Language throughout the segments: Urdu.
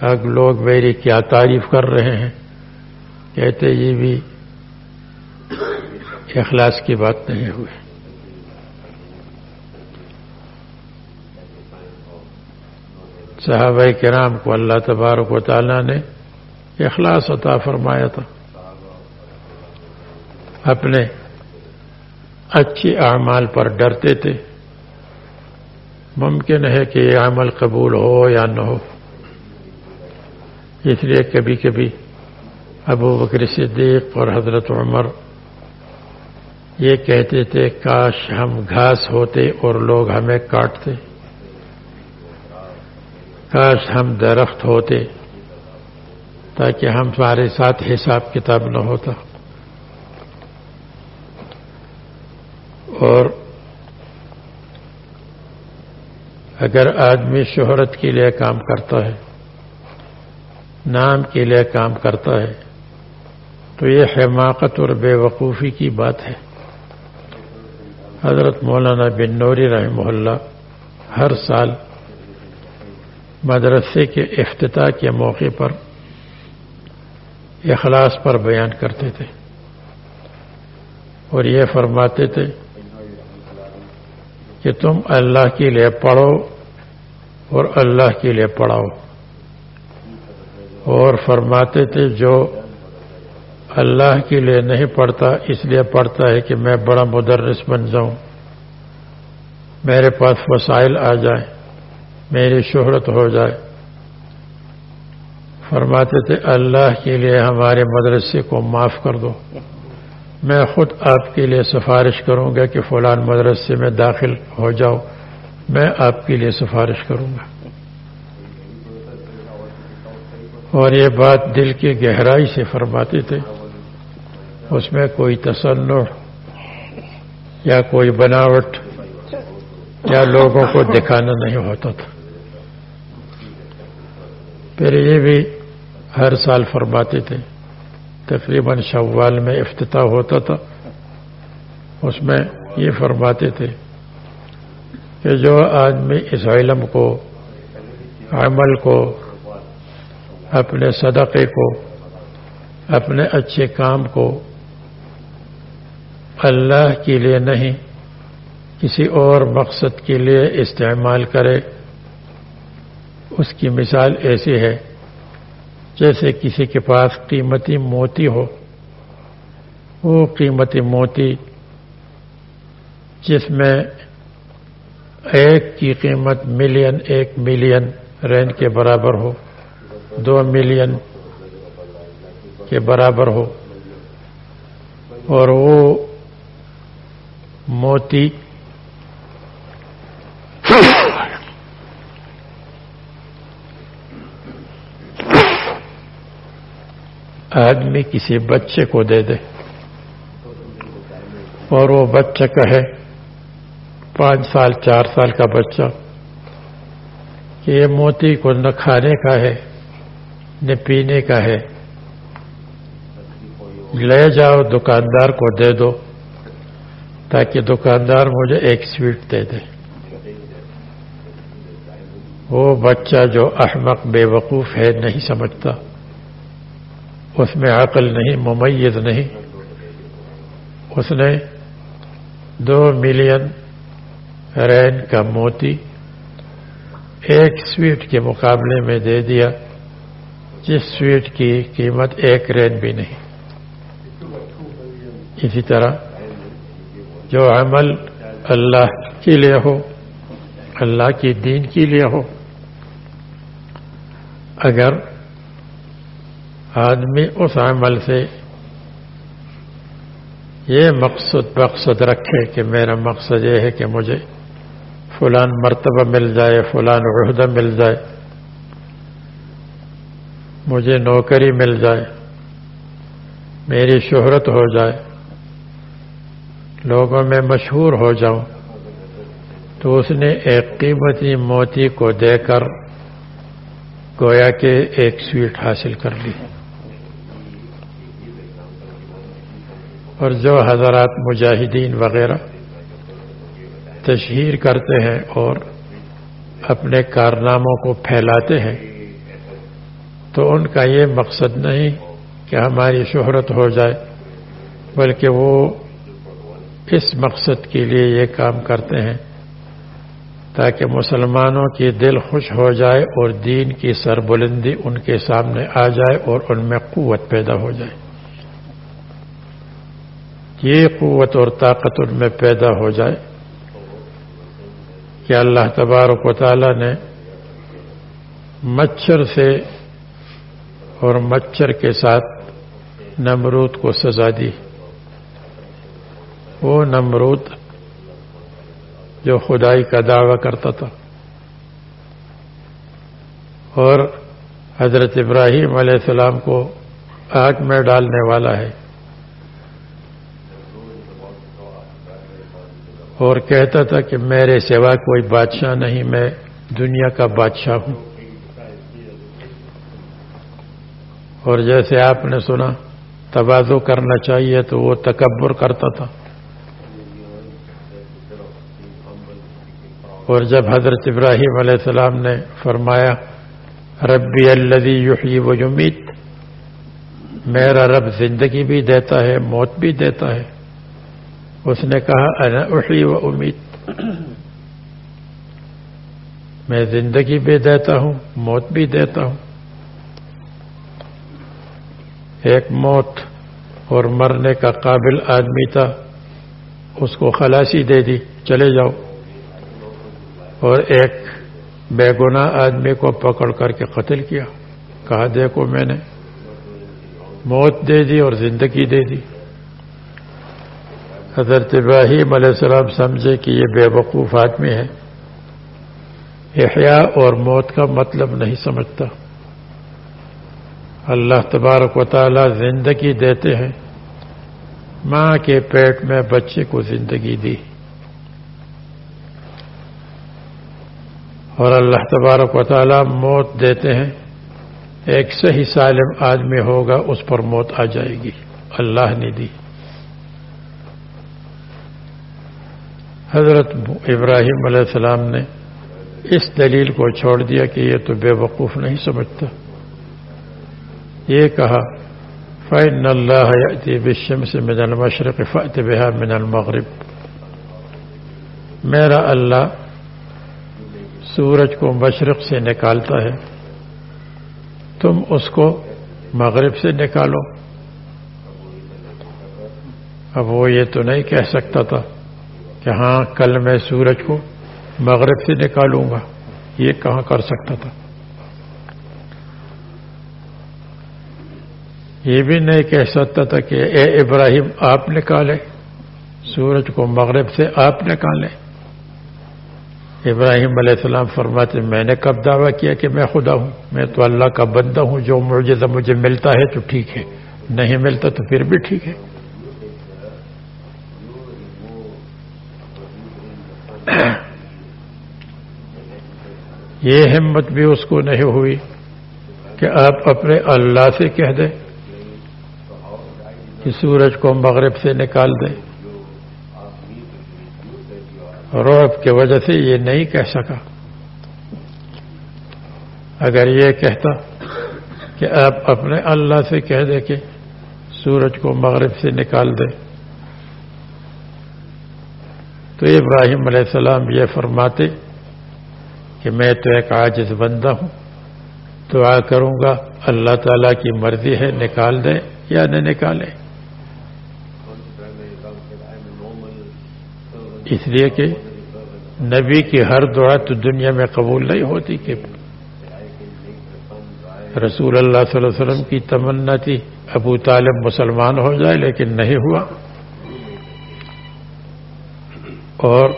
اب لوگ میری کیا تعریف کر رہے ہیں؟ کہتے یہ بھی اخلاص کی بات نہیں ہوئی۔ صحابہ کرام کو اللہ تبارک و تعالیٰ نے اخلاص عطا فرمایا تھا۔ اپنے اچھے اعمال پر ڈرتے تھے۔ ممکن ہے کہ یہ عمل قبول ہو یا نہ ہو۔ اس لیے کبھی کبھی ابو بکر صدیق اور حضرت عمر یہ کہتے تھے، کاش ہم گھاس ہوتے اور لوگ ہمیں کاٹتے۔ کاش ہم درخت ہوتے تاکہ ہم ہمارے ساتھ حساب کتاب نہ ہوتا۔ اور اگر آدمی شہرت کے لیے کام کرتا ہے نام کے لیے کام کرتا ہے۔ تو یہ حماقت اور بے وقوفی کی بات ہے۔ حضرت مولانا بن نوری رحمہ اللہ ہر سال مدرسے کے افتتاح کے موقع پر اخلاص پر بیان کرتے تھے۔ اور یہ فرماتے تھے کہ تم اللہ کے لیے پڑھو اور اللہ کے لیے پڑھاؤ۔ اور فرماتے تھے، جو اللہ کے لیے نہیں پڑھتا، اس لیے پڑھتا ہے کہ میں بڑا مدرس بن جاؤں، میرے پاس وسائل آ جائیں، میری شہرت ہو جائے۔ فرماتے تھے، اللہ کے لیے ہمارے مدرسے کو معاف کر دو۔ میں خود آپ کے لیے سفارش کروں گا کہ فلان مدرسے میں داخل ہو جاؤ، میں آپ کے لیے سفارش کروں گا۔ اور یہ بات دل کی گہرائی سے فرماتے تھے۔ اس میں کوئی تصنع یا کوئی بناوٹ یا لوگوں کو دکھانا نہیں ہوتا تھا۔ پھر یہ بھی ہر سال فرماتے تھے، تقریباً شوال میں افتتاح ہوتا تھا۔ اس میں یہ فرماتے تھے کہ جو آدمی اس علم کو، عمل کو اپنے صدقے کو، اپنے اچھے کام کو اللہ کے لیے نہیں، کسی اور مقصد کے لیے استعمال کرے۔ اس کی مثال ایسی ہے، جیسے کسی کے پاس قیمتی موتی ہو، وہ قیمتی موتی جس میں ایک کی قیمت ملین، ایک ملین رین کے برابر ہو۔ دو ملین کے برابر ہو اور وہ موتی آدمی کسی بچے کو دے دے اور وہ بچہ کہے پانچ سال، چار سال کا بچہ کہ یہ موتی کو نہ کھانے کا ہے نہ پینے کا ہے۔ لے جاؤ دکاندار کو دے دو تاکہ دکاندار مجھے ایک سویٹ دے دے۔ وہ بچہ جو احمق بے وقوف ہے نہیں سمجھتا، اس میں عقل نہیں، ممیز نہیں۔ اس نے دو ملین رین کا موتی ایک سویٹ کے مقابلے میں دے دیا۔ جس سویٹ کی قیمت ایک رین بھی نہیں۔ اسی طرح جو عمل اللہ کے لیے ہو، اللہ کی دین کے لیے ہو، اگر آدمی اس عمل سے یہ مقصد مقصد رکھے کہ میرا مقصد یہ ہے کہ مجھے فلان مرتبہ مل جائے، فلان عہدہ مل جائے مجھے نوکری مل جائے، میری شہرت ہو جائے، لوگوں میں مشہور ہو جاؤں، تو اس نے ایک قیمتی موتی کو دے کر گویا کہ ایک سویٹ حاصل کر لی۔ اور جو حضرات مجاہدین وغیرہ تشہیر کرتے ہیں اور اپنے کارناموں کو پھیلاتے ہیں تو ان کا یہ مقصد نہیں کہ ہماری شہرت ہو جائے، بلکہ وہ اس مقصد کے لیے یہ کام کرتے ہیں تاکہ مسلمانوں کی دل خوش ہو جائے اور دین کی سربلندی ان کے سامنے آ جائے اور ان میں قوت پیدا ہو جائے۔ یہ قوت اور طاقت ان میں پیدا ہو جائے کہ اللہ تبارک و تعالی نے مچھر سے اور مچھر کے ساتھ نمرود کو سزا دی۔ وہ نمرود جو خدائی کا دعویٰ کرتا تھا۔ اور حضرت ابراہیم علیہ السلام کو آگ میں ڈالنے والا ہے۔ اور کہتا تھا کہ میرے سوا کوئی بادشاہ نہیں، میں دنیا کا بادشاہ ہوں۔ اور جیسے آپ نے سنا توازو کرنا چاہیے تو وہ تکبر کرتا تھا۔ اور جب حضرت ابراہیم علیہ السلام نے فرمایا، ربی الذی یحیی و یمیت، میرا رب زندگی بھی دیتا ہے، موت بھی دیتا ہے۔ اس نے کہا، انا احیی و امید میں زندگی بھی دیتا ہوں، موت بھی دیتا ہوں۔ ایک موت اور مرنے کا قابل آدمی تھا، اس کو خلاصی دے دی، چلے جاؤ۔ اور ایک بے گناہ آدمی کو پکڑ کر کے قتل کیا۔ کہا، دیکھو میں نے موت دے دی اور زندگی دے دی۔ حضرت ابراہیم علیہ السلام سمجھے کہ یہ بے وقوف آدمی ہے۔ احیاء اور موت کا مطلب نہیں سمجھتا۔ اللہ تبارک و تعالی زندگی دیتے ہیں۔ ماں کے پیٹ میں بچے کو زندگی دی۔ اور اللہ تبارک و تعالی موت دیتے ہیں۔ ایک صحیح سالم آدمی ہوگا، اس پر موت آ جائے گی۔ اللہ نے دی۔ حضرت ابراہیم علیہ السلام نے اس دلیل کو چھوڑ دیا کہ یہ تو بے وقوف نہیں سمجھتا۔ یہ کہا فائن اللہ بشم سے من المشرق فات بہا من المغرب۔ میرا اللہ سورج کو مشرق سے نکالتا ہے۔ تم اس کو مغرب سے نکالو۔ اب وہ یہ تو نہیں کہہ سکتا تھا کہ ہاں کل میں سورج کو مغرب سے نکالوں گا۔ یہ کہاں کر سکتا تھا؟ یہ بھی نہیں کہہ سکتا تھا کہ اے ابراہیم آپ نکالے سورج کو مغرب سے آپ نکالیں۔ ابراہیم علیہ السلام فرماتے، میں نے کب دعویٰ کیا کہ میں خدا ہوں؟ میں تو اللہ کا بندہ ہوں، جو معجزہ مجھے ملتا ہے تو ٹھیک ہے۔ نہیں ملتا تو پھر بھی ٹھیک ہے۔ یہ ہمت بھی اس کو نہیں ہوئی کہ آپ اپنے اللہ سے کہہ دیں۔ کہ سورج کو مغرب سے نکال دیں روب کی وجہ سے یہ نہیں کہہ سکا۔ اگر یہ کہتا کہ آپ اپنے اللہ سے کہہ دے کہ سورج کو مغرب سے نکال دے۔ تو ابراہیم علیہ السلام یہ فرماتے کہ میں تو ایک عاجز بندہ ہوں۔ دعا کروں گا، اللہ تعالی کی مرضی ہے نکال دے یا نہ نکالے اس لیے کہ نبی کی ہر دعا تو دنیا میں قبول نہیں ہوتی کہ رسول اللہ صلی اللہ علیہ وسلم کی تمنا تھی، ابو طالب مسلمان ہو جائے لیکن نہیں ہوا۔ اور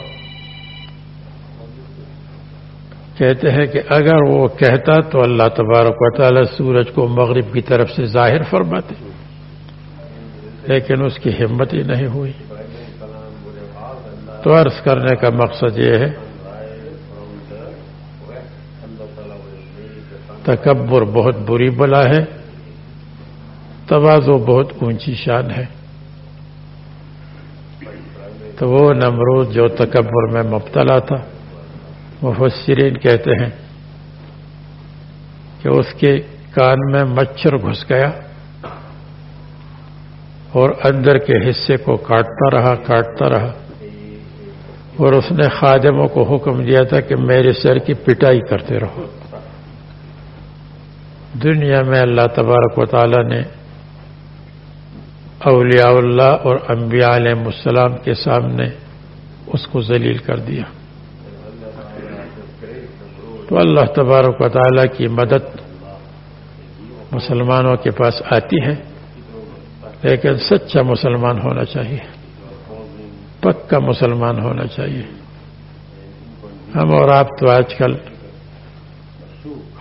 کہتے ہیں کہ اگر وہ کہتا تو اللہ تبارک و تعالی سورج کو مغرب کی طرف سے ظاہر فرماتے، لیکن اس کی ہمت ہی نہیں ہوئی۔ تو عرض کرنے کا مقصد یہ ہے، تکبر بہت بری بلا ہے توازو بہت اونچی شان ہے۔ تو وہ نمرود جو تکبر میں مبتلا تھا، مفسرین کہتے ہیں کہ اس کے کان میں مچھر گھس گیا اور اندر کے حصے کو کاٹتا رہا کاٹتا رہا۔ اور اس نے خادموں کو حکم دیا تھا کہ میرے سر کی پٹائی کرتے رہو۔ دنیا میں اللہ تبارک و تعالی نے اولیاء اللہ اور انبیاء علیہ السلام کے سامنے اس کو ذلیل کر دیا۔ تو اللہ تبارک و تعالی کی مدد مسلمانوں کے پاس آتی ہے، لیکن سچا مسلمان ہونا چاہیے۔ پکا مسلمان ہونا چاہیے۔ ہم اور آپ تو آج کل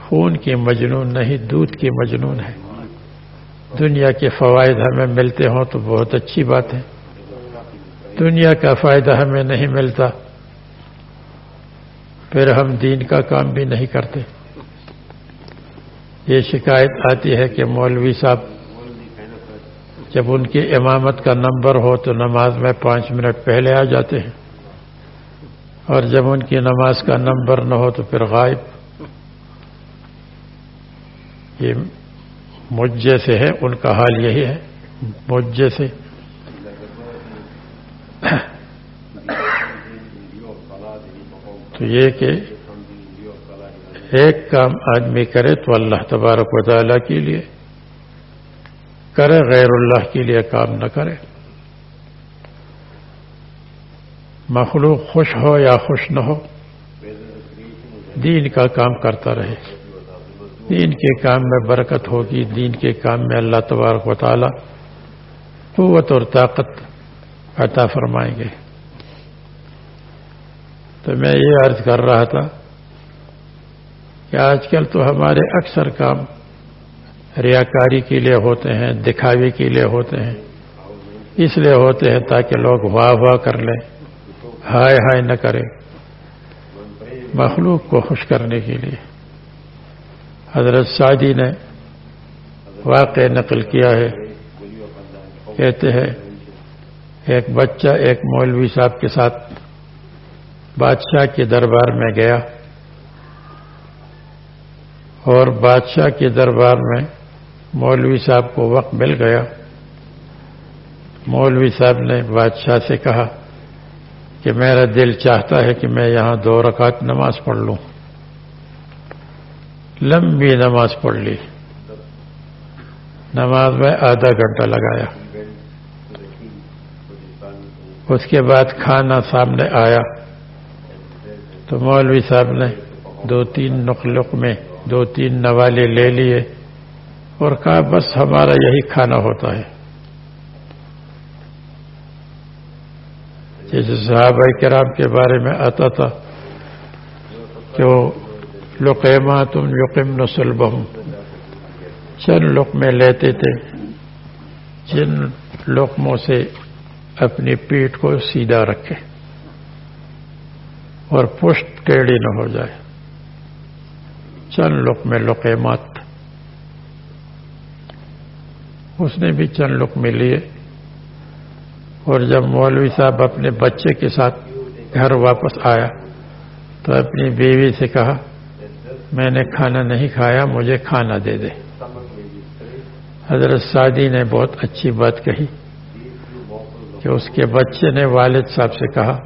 خون کی مجنون نہیں، دودھ کی مجنون ہے دنیا کے فوائد ہمیں ملتے ہوں تو بہت اچھی بات ہے۔ دنیا کا فائدہ ہمیں نہیں ملتا۔ پھر ہم دین کا کام بھی نہیں کرتے۔ یہ شکایت آتی ہے کہ مولوی صاحب جب ان کی امامت کا نمبر ہو تو نماز میں پانچ منٹ پہلے آ جاتے ہیں۔ اور جب ان کی نماز کا نمبر نہ ہو تو پھر غائب۔ یہ مجھے سے ہے، ان کا حال یہی ہے۔ مجھے سے۔ تو یہ کہ ایک کام آدمی کرے تو اللہ تبارک و تعالیٰ کے لیے۔ کرے، غیر اللہ کے لیے کام نہ کرے۔ مخلوق خوش ہو یا خوش نہ ہو، دین کا کام کرتا رہے۔ دین کے کام میں برکت ہوگی، دین کے کام میں اللہ تبارک و تعالی قوت اور طاقت عطا فرمائیں گے۔ تو میں یہ عرض کر رہا تھا کہ آج کل تو ہمارے اکثر کام ریاکاری کے لیے ہوتے ہیں، دکھاوے کے لیے ہوتے ہیں۔ اس لیے ہوتے ہیں تاکہ لوگ واہ واہ کر لیں، ہائے ہائے نہ کرے مخلوق کو خوش کرنے کے لیے۔ حضرت سعدی نے واقع نقل کیا ہے۔ کہتے ہیں، ایک بچہ ایک مولوی صاحب کے ساتھ بادشاہ کے دربار میں گیا اور بادشاہ کے دربار میں مولوی صاحب کو وقت مل گیا۔ مولوی صاحب نے بادشاہ سے کہا کہ میرا دل چاہتا ہے کہ میں یہاں دو رکعت نماز پڑھ لوں۔ لمبی نماز پڑھ لی۔ نماز میں آدھا گھنٹہ لگایا۔ اس کے بعد کھانا سامنے آیا۔ تو مولوی صاحب نے دو تین نقلق میں دو تین نوالے لے لیے۔ اور کہا، بس ہمارا یہی کھانا ہوتا ہے۔ جیسے صحابہ کرام کے بارے میں آتا تھا کہ وہ لقیما تم یقم نسل بہم چند لقمے لیتے تھے۔ جن لقموں سے اپنی پیٹ کو سیدھا رکھے اور پشت ٹیڑھی نہ ہو جائے۔ چند لقمے لقیمات اس نے بھی چند لک میں لیے اور جب مولوی صاحب اپنے بچے کے ساتھ گھر واپس آیا تو اپنی بیوی سے کہا، میں نے کھانا نہیں کھایا، مجھے کھانا دے دے۔ حضرت سعدی نے بہت اچھی بات کہی کہ اس کے بچے نے والد صاحب سے کہا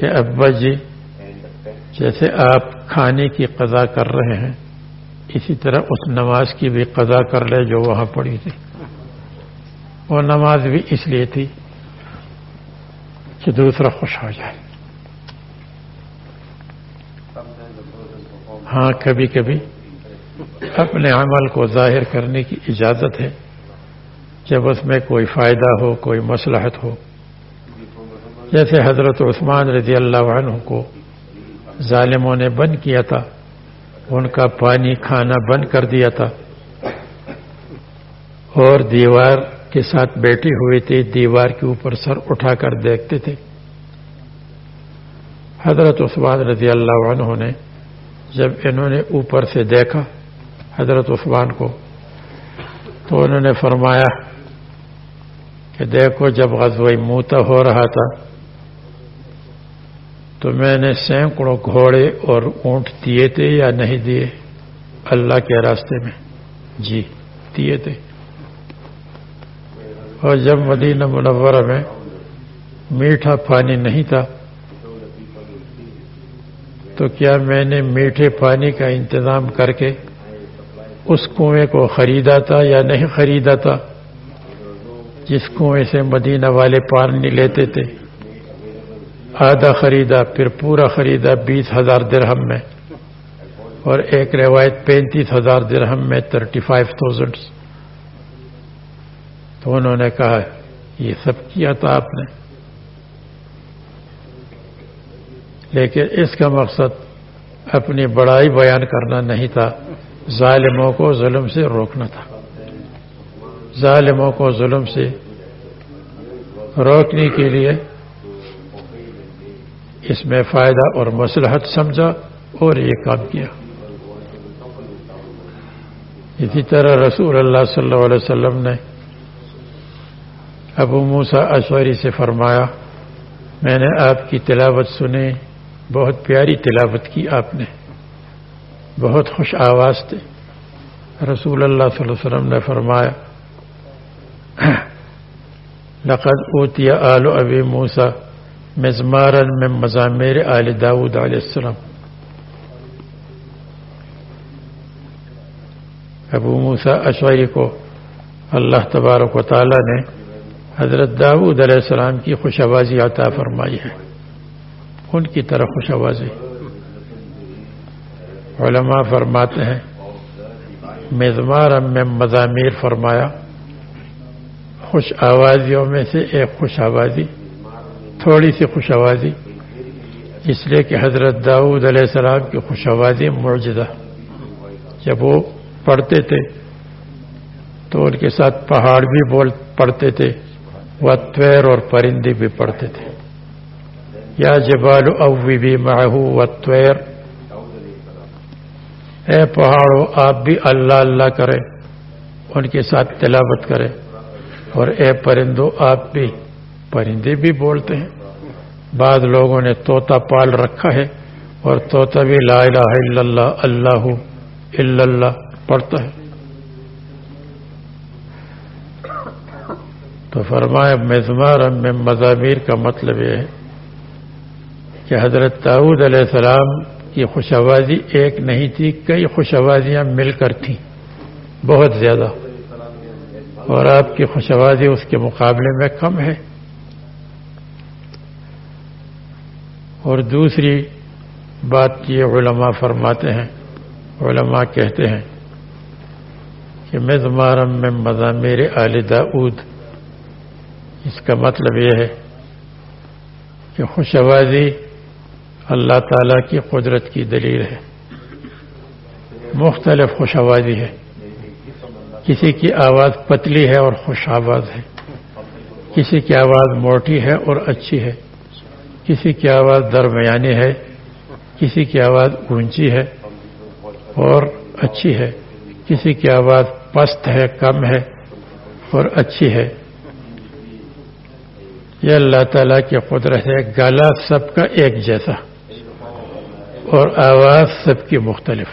کہ ابا جی جیسے آپ کھانے کی قضا کر رہے ہیں اسی طرح اس نماز کی بھی قضا کر لے جو وہاں پڑی تھی۔ وہ نماز بھی اس لیے تھی کہ دوسرا خوش ہو جائے۔ ہاں کبھی کبھی اپنے عمل کو ظاہر کرنے کی اجازت ہے۔ جب اس میں کوئی فائدہ ہو، کوئی مصلحت ہو۔ جیسے حضرت عثمان رضی اللہ عنہ کو ظالموں نے بند کیا تھا ان کا پانی کھانا بند کر دیا تھا۔ اور دیوار کے ساتھ بیٹھی ہوئی تھی دیوار کے اوپر سر اٹھا کر دیکھتے تھے۔ حضرت عثمان رضی اللہ عنہ نے جب انہوں نے اوپر سے دیکھا حضرت عثمان کو، تو انہوں نے فرمایا کہ دیکھو جب غزوہ موتا ہو رہا تھا تو میں نے سینکڑوں گھوڑے اور اونٹ دیے تھے یا نہیں دیے؟ اللہ کے راستے میں۔ جی دیے تھے۔ اور جب مدینہ منورہ میں میٹھا پانی نہیں تھا، تو کیا میں نے میٹھے پانی کا انتظام کر کے اس کنویں کو خریدا تھا یا نہیں خریدا تھا؟ جس کنویں سے مدینہ والے پانی لیتے تھے۔ آدھا خریدا، پھر پورا خریدا بیس ہزار درہم میں۔ اور ایک روایت پینتیس ہزار درہم میں تھرٹی فائیو تھاؤزینڈ تو انہوں نے کہا، یہ سب کیا تھا آپ نے؟ لیکن اس کا مقصد اپنی بڑائی بیان کرنا نہیں تھا، ظالموں کو ظلم سے روکنا تھا۔ ظالموں کو ظلم سے روکنے کے لیے اس میں فائدہ اور مصلحت سمجھا اور یہ کام کیا۔ اسی طرح رسول اللہ صلی اللہ علیہ وسلم نے ابو موسا اشوری سے فرمایا، میں نے آپ کی تلاوت سنی، بہت پیاری تلاوت کی آپ نے، بہت خوش آواز تھے رسول اللہ صلی اللہ علیہ وسلم نے فرمایا، لقد اوتی آل ابی موسا مزمارن میں مضامیر آل داود علیہ السلام۔ ابو موسا اشوری کو اللہ تبارک و تعالی نے حضرت داود علیہ السلام کی خوش آوازی عطا فرمائی ہے۔ ان کی طرح خوش آوازی۔ علماء فرماتے ہیں میزمار میں مضامیر فرمایا، خوش آوازیوں میں سے ایک خوش آوازی۔ تھوڑی سی خوش آوازی، اس لیے کہ حضرت داؤد علیہ السلام کی خوش آوازی معجزہ۔ جب وہ پڑھتے تھے، تو ان کے ساتھ پہاڑ بھی بول پڑھتے تھے وطویر اور پرندے بھی پڑھتے تھے۔ یا جبال اوی بھی ماہو وطویر اے پہاڑوں آپ بھی اللہ اللہ کرے ان کے ساتھ تلاوت کرے اور اے پرندوں آپ بھی پرندے بھی بولتے ہیں۔ بعض لوگوں نے طوطا پال رکھا ہے اور طوطا بھی لا الہ الا اللہ اللہ الا اللہ پڑھتا ہے۔ تو فرمایا، مزمار میں مضامیر کا مطلب یہ ہے کہ حضرت تعود علیہ السلام کی خوش آوازی ایک نہیں تھی، کئی خوش آوازیاں مل کر تھیں، بہت زیادہ۔ اور آپ کی خوش آوازی اس کے مقابلے میں کم ہے۔ اور دوسری بات یہ علماء فرماتے ہیں، علماء کہتے ہیں کہ مزمارم میں مضامیر آل داود اس کا مطلب یہ ہے کہ خوش آوازی اللہ تعالی کی قدرت کی دلیل ہے۔ مختلف خوش آوازی ہے۔ کسی کی آواز پتلی ہے اور خوش آواز ہے۔ کسی کی آواز موٹی ہے اور اچھی ہے۔ کسی کی آواز درمیانی ہے، کسی کی آواز اونچی ہے اور اچھی ہے، کسی کی آواز پست ہے، کم ہے اور اچھی ہے۔ یہ اللہ تعالیٰ کی قدرت ہے، گلا سب کا ایک جیسا اور آواز سب کی مختلف۔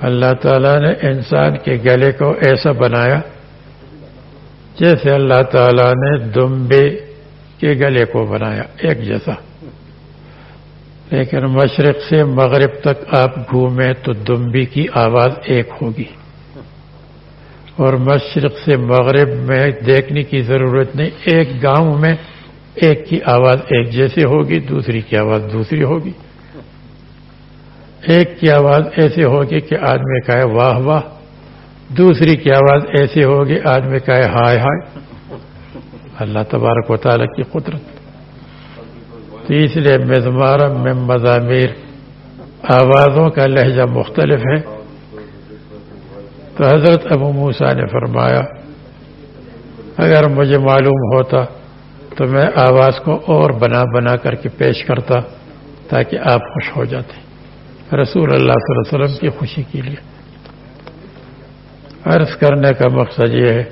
اللہ تعالیٰ نے انسان کے گلے کو ایسا بنایا جیسے اللہ تعالیٰ نے دمبے کے گلے کو بنایا، ایک جیسا۔ لیکن مشرق سے مغرب تک آپ گھومیں تو دمبی کی آواز ایک ہوگی۔ اور مشرق سے مغرب میں دیکھنے کی ضرورت نہیں، ایک گاؤں میں ایک کی آواز ایک جیسے ہوگی، دوسری کی آواز دوسری ہوگی۔ ایک کی آواز ایسے ہوگی کہ آدمی کہے واہ واہ، دوسری کی آواز ایسے ہوگی، آدمی کہے ہائے ہائے۔ اللہ تبارک و تعالیٰ کی قدرت۔ تیسرے مزمارم میں مضامیر۔ آوازوں کا لہجہ مختلف ہے۔ تو حضرت ابو موسا نے فرمایا، اگر مجھے معلوم ہوتا تو میں آواز کو اور بنا بنا کر کے پیش کرتا تاکہ آپ خوش ہو جاتے۔ رسول اللہ صلی اللہ علیہ وسلم کی خوشی کے لیے۔ عرض کرنے کا مقصد یہ ہے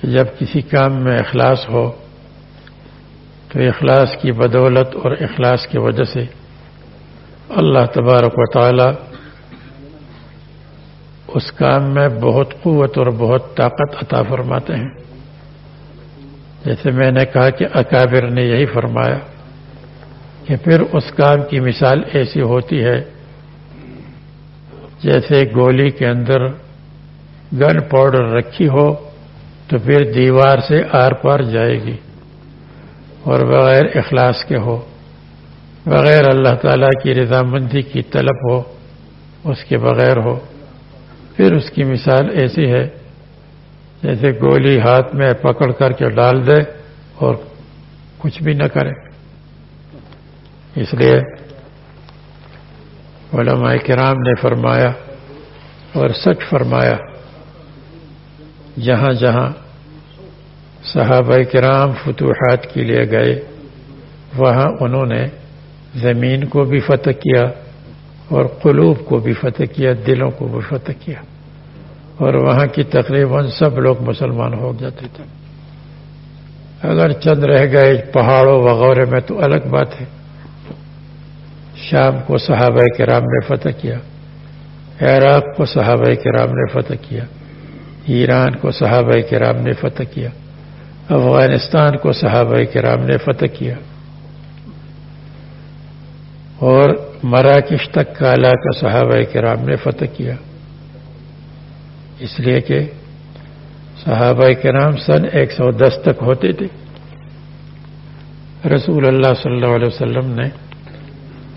کہ جب کسی کام میں اخلاص ہو، تو اخلاص کی بدولت اور اخلاص کی وجہ سے اللہ تبارک و تعالی اس کام میں بہت قوت اور بہت طاقت عطا فرماتے ہیں۔ جیسے میں نے کہا کہ اکابر نے یہی فرمایا کہ پھر اس کام کی مثال ایسی ہوتی ہے جیسے گولی کے اندر گن پاؤڈر رکھی ہو تو پھر دیوار سے آر پار جائے گی اور بغیر اخلاص کے ہو، بغیر اللہ تعالیٰ کی رضامندی کی طلب ہو، اس کے بغیر ہو۔ پھر اس کی مثال ایسی ہے، جیسے گولی ہاتھ میں پکڑ کر کے ڈال دے اور کچھ بھی نہ کرے۔ اس لیے علماء کرام نے فرمایا اور سچ فرمایا جہاں جہاں صحابہ کرام فتوحات کے لیے گئے، وہاں انہوں نے زمین کو بھی فتح کیا اور قلوب کو بھی فتح کیا، دلوں کو بھی فتح کیا۔ اور وہاں کی تقریباً سب لوگ مسلمان ہو جاتے تھے۔ اگر چند رہ گئے پہاڑوں وغیرہ میں تو الگ بات ہے۔ شام کو صحابہ کرام نے فتح کیا، عراق کو صحابہ کرام نے فتح کیا۔ ایران کو صحابہ کرام نے فتح کیا، افغانستان کو صحابہ کرام نے فتح کیا۔ اور مراکش تک کا علاقہ صحابہ کرام نے فتح کیا۔ اس لیے کہ صحابہ کرام سن ایک سو دس تک ہوتے تھے۔ رسول اللہ صلی اللہ علیہ وسلم نے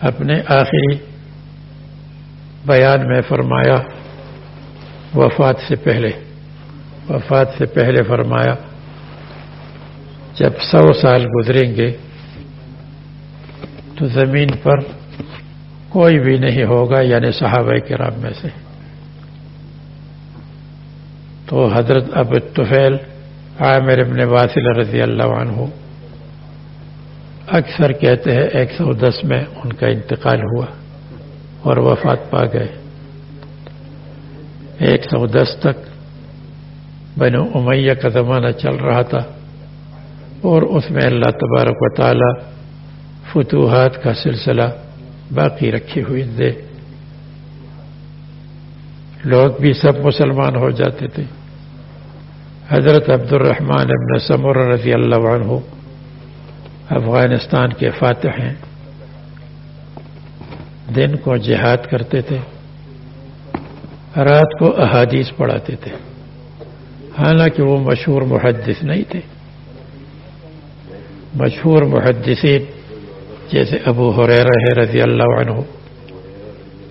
اپنے آخری بیان میں فرمایا، وفات سے پہلے۔ وفات سے پہلے فرمایا، جب سو سال گزریں گے تو زمین پر کوئی بھی نہیں ہوگا یعنی صحابہ کرام میں سے۔ تو حضرت اب طفیل، عامر ابن واصل رضی اللہ عنہ اکثر کہتے ہیں، ایک سو دس میں ان کا انتقال ہوا اور وفات پا گئے۔ ایک سو دس تک بنو امیہ کا زمانہ چل رہا تھا اور اس میں اللہ تبارک و تعالی فتوحات کا سلسلہ باقی رکھی ہوئی دے لوگ بھی سب مسلمان ہو جاتے تھے۔ حضرت عبد الرحمن ابن سمر رضی اللہ عنہ افغانستان کے فاتح ہیں۔ دن کو جہاد کرتے تھے۔ رات کو احادیث پڑھاتے تھے۔ حالانکہ وہ مشہور محدث نہیں تھے۔ مشہور محدثین جیسے ابو حریر رضی اللہ عنہ،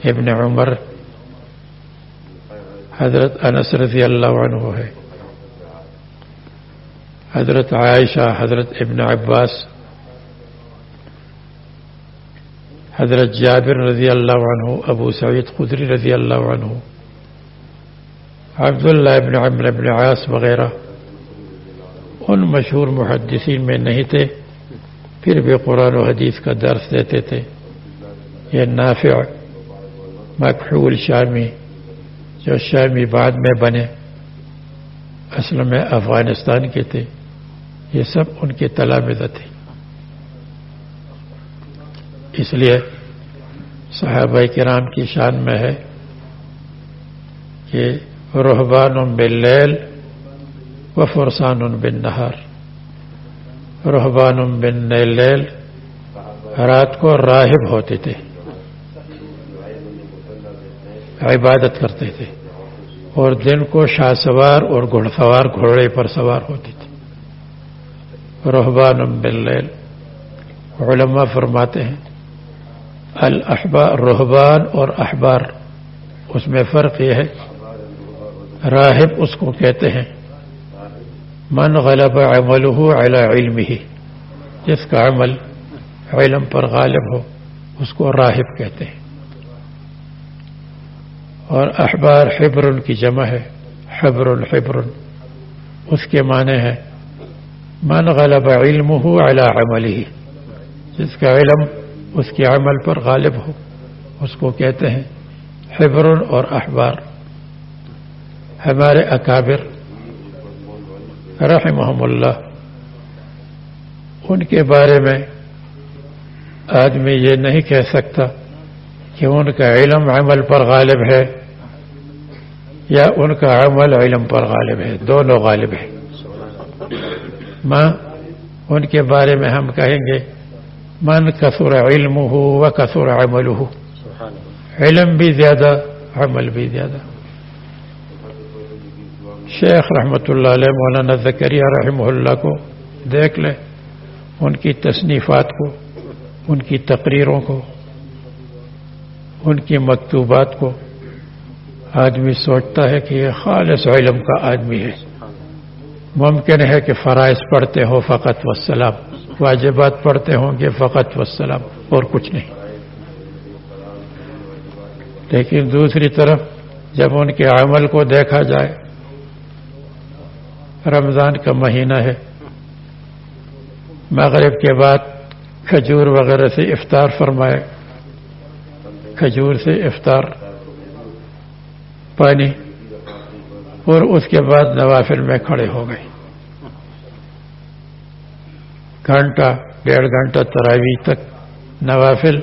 ابن عمر، حضرت انس رضی اللہ عنہ ہے۔ حضرت عائشہ، حضرت ابن عباس، حضرت جابر رضی اللہ عنہ، ابو سعید خدری رضی اللہ عنہ۔ عبداللہ ابن عمر ابن عاص وغیرہ، ان مشہور محدثین میں نہیں تھے، پھر بھی قرآن و حدیث کا درس دیتے تھے۔ یہ نافع مقحول شامی، جو شامی بعد میں بنے، اصل میں افغانستان کے تھے۔ یہ سب ان کی تلامزہ تھی اس لیے صحابہ کرام کی شان میں ہے کہ رحبان بن و فرسان بن نہار رحبان بن لیل رات کو راہب ہوتے تھے۔ عبادت کرتے تھے۔ اور دن کو شاہ سوار اور گھڑ سوار گھوڑے پر سوار ہوتے تھے۔ رحبان باللیل علماء فرماتے ہیں الاحبار رحبان اور احبار، اس میں فرق یہ ہے راہب اس کو کہتے ہیں۔ من غلب عمله على علمه، جس کا عمل علم پر غالب ہو، اس کو راہب کہتے ہیں۔ اور احبار حبر کی جمع ہے، حبر الحبر۔ اس کے معنی ہے من غلب علمه على عمله، جس کا علم اس کے عمل پر غالب ہو، اس کو کہتے ہیں حبر اور احبار۔ ہمارے اکابر رحمہم اللہ، ان کے بارے میں آدمی یہ نہیں کہہ سکتا کہ ان کا علم عمل پر غالب ہے یا ان کا عمل علم پر غالب ہے، دونوں غالب ہے ماں، ان کے بارے میں ہم کہیں گے، من کثر علم ہو و کثر عمل ہو علم بھی زیادہ، عمل بھی زیادہ۔ شیخ رحمۃ اللہ علیہ مولانا زکریہ رحمہ اللہ کو دیکھ لیں، ان کی تصنیفات کو، ان کی تقریروں کو، ان کی مکتوبات کو آدمی سوچتا ہے کہ یہ خالص علم کا آدمی ہے۔ ممکن ہے کہ فرائض پڑھتے ہو فقط وسلام واجبات پڑھتے ہوں گے فقط وسلام اور کچھ نہیں۔ لیکن دوسری طرف جب ان کے عمل کو دیکھا جائے رمضان کا مہینہ ہے۔ مغرب کے بعد کھجور وغیرہ سے افطار فرمائے۔ کھجور سے افطار۔ پانی۔ اور اس کے بعد نوافل میں کھڑے ہو گئے۔ گھنٹہ، ڈیڑھ گھنٹہ تراوی تک نوافل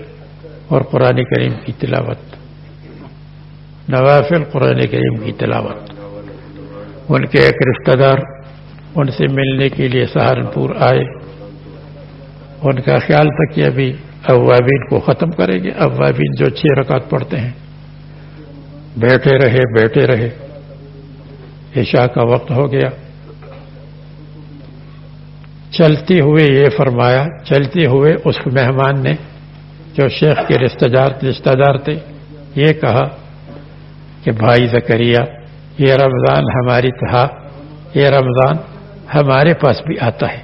اور قرآن کریم کی تلاوت۔ نوافل، قرآن کریم کی تلاوت۔ ان کے ایک رشتہ دار ان سے ملنے کے لیے سہارنپور آئے۔ ان کا خیال تھا کہ ابھی اوابین کو ختم کریں گے۔ اوابین جو چھ رکعت پڑھتے ہیں۔ بیٹھے رہے بیٹھے رہے۔ عشاء کا وقت ہو گیا۔ چلتے ہوئے یہ فرمایا، چلتے ہوئے اس مہمان نے جو شیخ کے رشتہ دار رشتہ دار تھے، یہ کہا کہ بھائی زکریہ یہ رمضان ہماری تھا یہ رمضان ہمارے پاس بھی آتا ہے،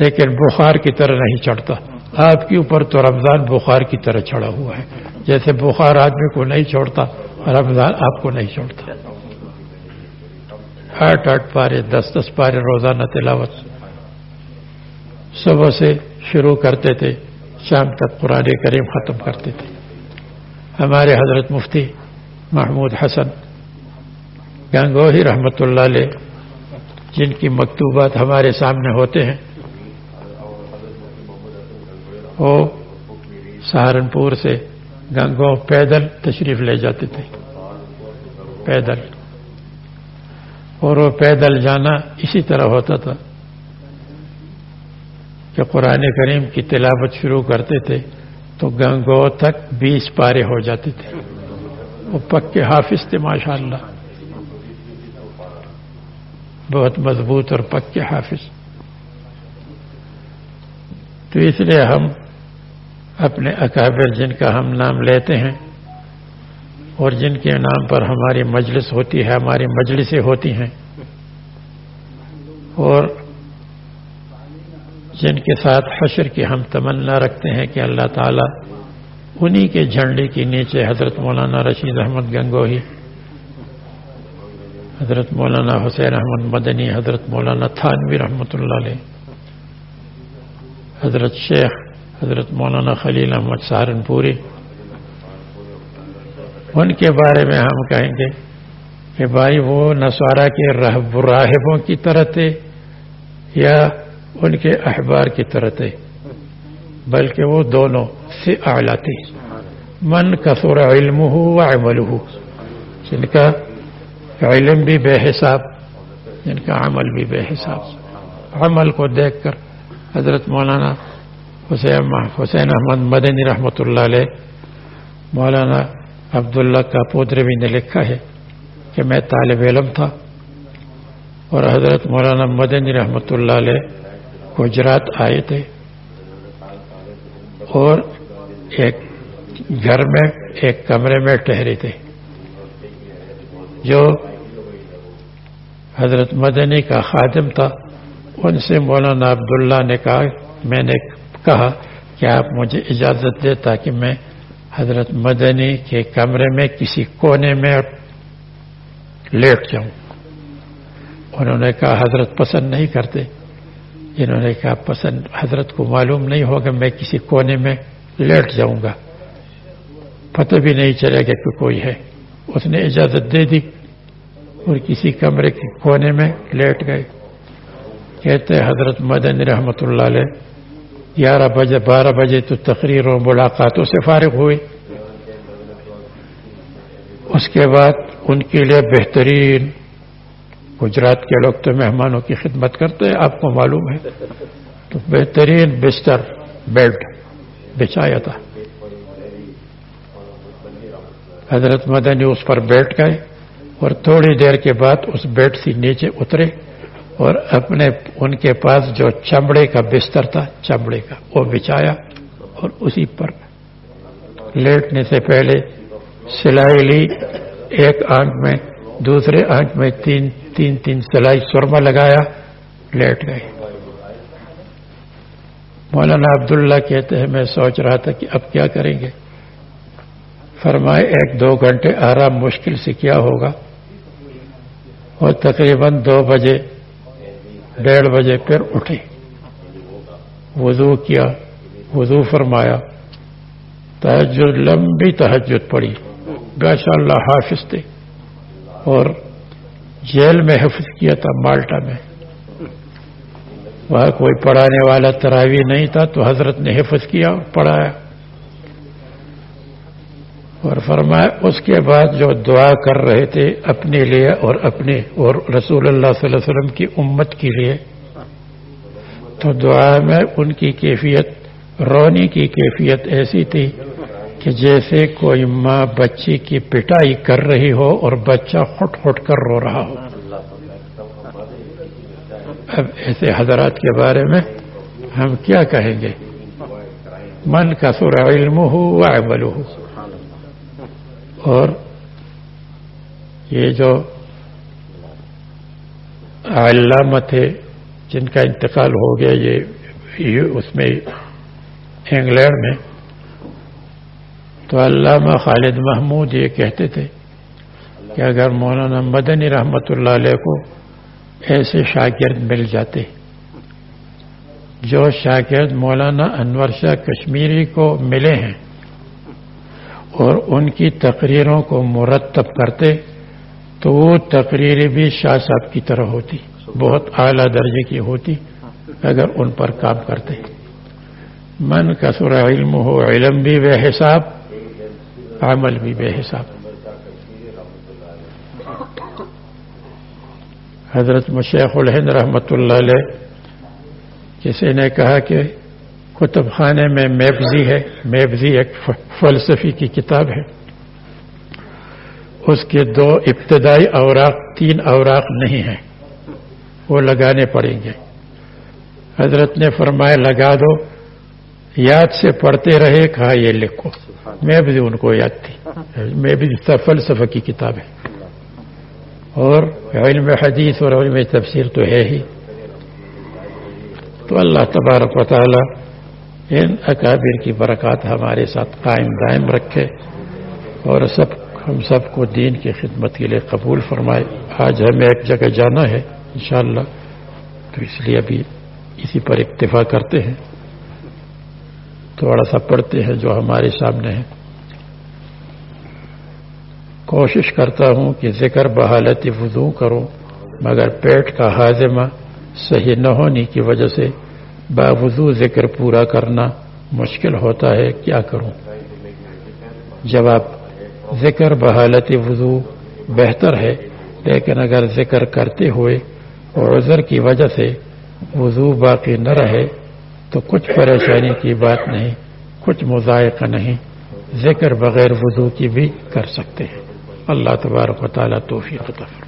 لیکن بخار کی طرح نہیں چڑھتا۔ آپ کے اوپر تو رمضان بخار کی طرح چڑھا ہوا ہے۔ جیسے بخار آدمی کو نہیں چھوڑتا، رمضان آپ کو نہیں چھوڑتا۔ آٹھ آٹھ پارے، دس دس پارے روزانہ تلاوت۔ صبح سے شروع کرتے تھے، شام تک قرآن کریم ختم کرتے تھے۔ ہمارے حضرت مفتی محمود حسن گنگوہی رحمۃ اللہ علیہ، جن کی مکتوبات ہمارے سامنے ہوتے ہیں، وہ سہارنپور سے گنگو پیدل تشریف لے جاتے تھے۔ پیدل۔ اور وہ پیدل جانا اسی طرح ہوتا تھا کہ قرآن کریم کی تلاوت شروع کرتے تھے تو گنگو تک بیس پارے ہو جاتے تھے۔ وہ پکے حافظ تھے ماشاء اللہ بہت مضبوط اور پکے حافظ۔ تو اس لیے ہم اپنے اکابر جن کا ہم نام لیتے ہیں اور جن کے نام پر ہماری مجلس ہوتی ہے، ہماری مجلسیں ہوتی ہیں۔ اور جن کے ساتھ حشر کی ہم تمنا رکھتے ہیں کہ اللہ تعالیٰ انہی کے جھنڈے کے نیچے حضرت مولانا رشید احمد گنگوہی حضرت مولانا حسین احمد مدنی، حضرت مولانا تھانوی رحمۃ اللہ علیہ، حضرت شیخ، حضرت مولانا خلیل احمد سہارنپوری۔ ان کے بارے میں ہم کہیں گے کہ بھائی وہ نسوارا کے راہبوں کی طرح تھے یا ان کے احبار کی طرح تھے، بلکہ وہ دونوں سے اعلیٰ تھے۔ من کثور علم ہو و عمل ہو جن کا علم بھی بے حساب یعنی جن کا عمل بھی بے حساب۔ عمل کو دیکھ کر حضرت مولانا حسین حسین احمد مدنی رحمۃ اللہ علیہ، مولانا عبداللہ کا پودروی نے لکھا ہے کہ میں طالب علم تھا اور حضرت مولانا مدنی رحمۃ اللہ علیہ گجرات آئے تھے اور ایک گھر میں، ایک کمرے میں ٹہرے تھے، جو حضرت مدنی کا خادم تھا۔ ان سے مولانا عبداللہ نے کہا، میں نے کہا کہ آپ مجھے اجازت دے تاکہ میں حضرت مدنی کے کمرے میں کسی کونے میں لیٹ جاؤں۔ انہوں نے کہا، حضرت پسند نہیں کرتے۔ انہوں نے کہا، پسند، حضرت کو معلوم نہیں ہوگا، میں کسی کونے میں لیٹ جاؤں گا۔ پتہ بھی نہیں چلے گا کہ کوئی ہے۔ اس نے اجازت دے دی۔ اور کسی کمرے کے کونے میں لیٹ گئے۔ کہتے حضرت مدن رحمت اللہ علیہ گیارہ بجے بارہ بجے تو تقریر اور ملاقاتوں سے فارغ ہوئے۔ اس کے بعد ان کے لیے بہترین گجرات کے لوگ تو مہمانوں کی خدمت کرتے ہیں، آپ کو معلوم ہے۔ تو بہترین بستر بیڈ بچایا تھا۔ حضرت مدنی اس پر بیٹھ گئے۔ اور تھوڑی دیر کے بعد اس بیڈ سے نیچے اترے اور اپنے ان کے پاس جو چمڑے کا بستر تھا، چمڑے کا، وہ بچایا اور اسی پر لیٹنے سے پہلے سلائی لی۔ ایک آنکھ میں، دوسرے آنکھ میں تین تین تین سلائی سرما لگایا، لیٹ گئے۔ مولانا عبداللہ کہتے ہیں، میں سوچ رہا تھا کہ اب کیا کریں گے؟ فرمائے، ایک دو گھنٹے آرام مشکل سے کیا ہوگا؟ اور تقریباً دو بجے، ڈیڑھ بجے پھر اٹھے وضو کیا، وضو فرمایا۔ تحجد لمبی تحجد پڑی ماشاء اللہ حافظ تھے۔ اور جیل میں حفظ کیا تھا، مالٹا میں۔ وہاں کوئی پڑھانے والا تراوی نہیں تھا تو حضرت نے حفظ کیا اور پڑھایا۔ اور فرمایا، اس کے بعد جو دعا کر رہے تھے اپنے لیے اور اپنے اور رسول اللہ صلی اللہ علیہ وسلم کی امت کے لیے، تو دعا میں ان کی کیفیت رونی کی کیفیت ایسی تھی کہ جیسے کوئی ماں بچی کی پٹائی کر رہی ہو اور بچہ خٹ خٹ کر رو رہا ہو۔ اب ایسے حضرات کے بارے میں ہم کیا کہیں گے؟ من کا سر علم ہو عمل ہو اور یہ جو علامہ تھے جن کا انتقال ہو گیا، یہ اس میں انگلینڈ میں۔ تو علامہ خالد محمود یہ کہتے تھے کہ اگر مولانا مدنی رحمت اللہ علیہ کو ایسے شاگرد مل جاتے، جو شاگرد مولانا انور شاہ کشمیری کو ملے ہیں اور ان کی تقریروں کو مرتب کرتے تو وہ تقریریں بھی شاہ صاحب کی طرح ہوتی، بہت اعلیٰ درجے کی ہوتی اگر ان پر کام کرتے۔ من کا سر علم ہو علم بھی بے حساب، عمل بھی بے حساب۔ حضرت مشیخ الہند رحمت اللہ علیہ کسی نے کہا کہ کتب خانے میں میبزی ہے۔ میبزی ایک فلسفی کی کتاب ہے۔ اس کے دو ابتدائی اوراق تین اوراق نہیں ہیں۔ وہ لگانے پڑیں گے۔ حضرت نے فرمایا لگا دو۔ یاد سے پڑھتے رہے کہا یہ لکھو۔ میں بھی ان کو یاد تھی۔ میں بھی فلسفہ کی کتاب ہے۔ اور علم حدیث اور علم تفسیر تو ہے ہی۔ تو اللہ تبارک و تعالی ان اکابر کی برکات ہمارے ساتھ قائم دائم رکھے اور سب ہم سب کو دین کی خدمت کے لیے قبول فرمائے۔ آج ہمیں ایک جگہ جانا ہے انشاءاللہ۔ تو اس لیے ابھی اسی پر اکتفا کرتے ہیں۔ تھوڑا سا پڑھتے ہیں جو ہمارے سامنے ہے کوشش کرتا ہوں کہ ذکر بحالت وضو کروں، مگر پیٹ کا ہاضمہ صحیح نہ ہونے کی وجہ سے باوضو ذکر پورا کرنا مشکل ہوتا ہے، کیا کروں؟ جواب، ذکر بحالت وضو بہتر ہے، لیکن اگر ذکر کرتے ہوئے عذر کی وجہ سے وضو باقی نہ رہے، تو کچھ پریشانی کی بات نہیں، کچھ مذائقہ نہیں، ذکر بغیر وضو کی بھی کر سکتے ہیں۔ اللہ تبارک و تعالیٰ توفیق تفر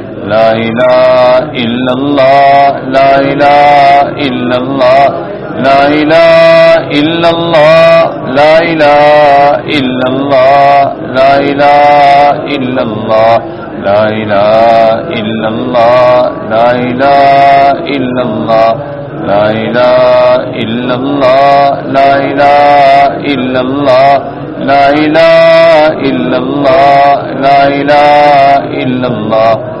لا إله إلا الله لا إله إلا الله لا إله إلا الله لا إله إلا الله لا إله إلا الله لا إله إلا الله لا إله إلا الله لا إله إلا الله لا إله إلا الله لا إله إلا الله لا إله إلا الله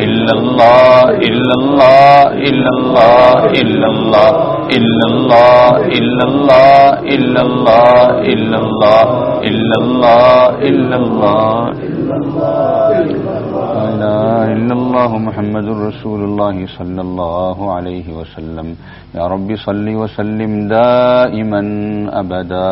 إلا الله إلا الله إلا الله إلا الله إلا الله إلا الله إلا الله إلا الله إلا الله إلا الله لا إلا الله محمد رسول الله صلى الله عليه وسلم يا رب صل وسلم دائما أبدا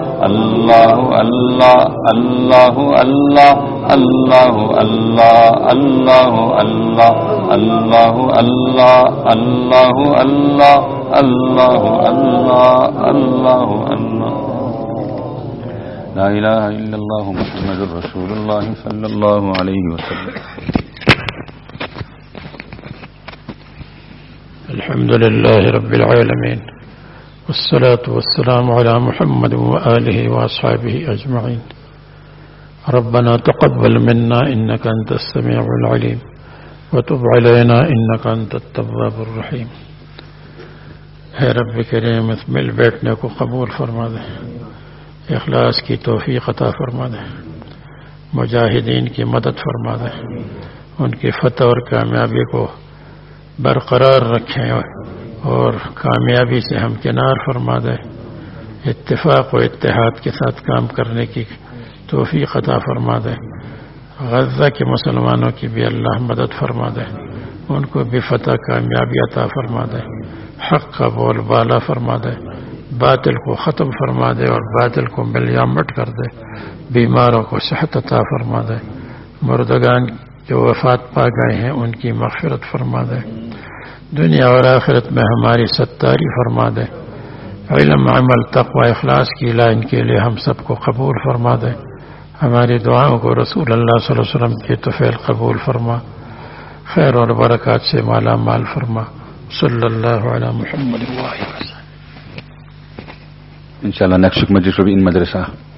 اللہ اللہ اللہ اللہ اللہ اللہ اللہ اللہ اللہ اللہ اللہ اللہ اللہ اللہ اللہ اللہ لا إله إلا الله محمد رسول الله صلى الله عليه وسلم الحمد لله رب العالمين والصلاة والسلام على محمد وآله وأصحابه أجمعين. ربنا تقبل منا إنك أنت السميع العليم، وتب علينا إنك أنت التواب الرحيم. اے رب کریم، اس مل بیٹھنے کو قبول فرما دے، اخلاص کی توفیق عطا فرما دے، مجاہدین کی مدد فرما دے، ان کی فتح اور کامیابی کو برقرار رکھیں۔ اور کامیابی سے ہم کنار فرما دے۔ اتفاق و اتحاد کے ساتھ کام کرنے کی توفیق عطا فرما دے۔ غزہ کے مسلمانوں کی بھی اللہ مدد فرما دے۔ ان کو بھی فتح کامیابی عطا فرما دے۔ حق کا بول بالا فرما دے۔ باطل کو ختم فرما دے اور باطل کو ملیا مٹ کر دے۔ بیماروں کو صحت عطا فرما دے۔ مردگان جو وفات پا گئے ہیں، ان کی مغفرت فرما دے۔ دنیا اور آخرت میں ہماری ستاری فرما دے علم، عمل، تقوی، اخلاص کی لائن کے لیے ہم سب کو قبول فرما دے ہماری دعاؤں کو رسول اللہ صلی اللہ علیہ وسلم کی توفیل قبول فرما۔ خیر اور برکات سے مالا مال فرما۔ صلی اللہ علیہ محمد انشاءاللہ نیکسٹ مجلس ان مدرسہ۔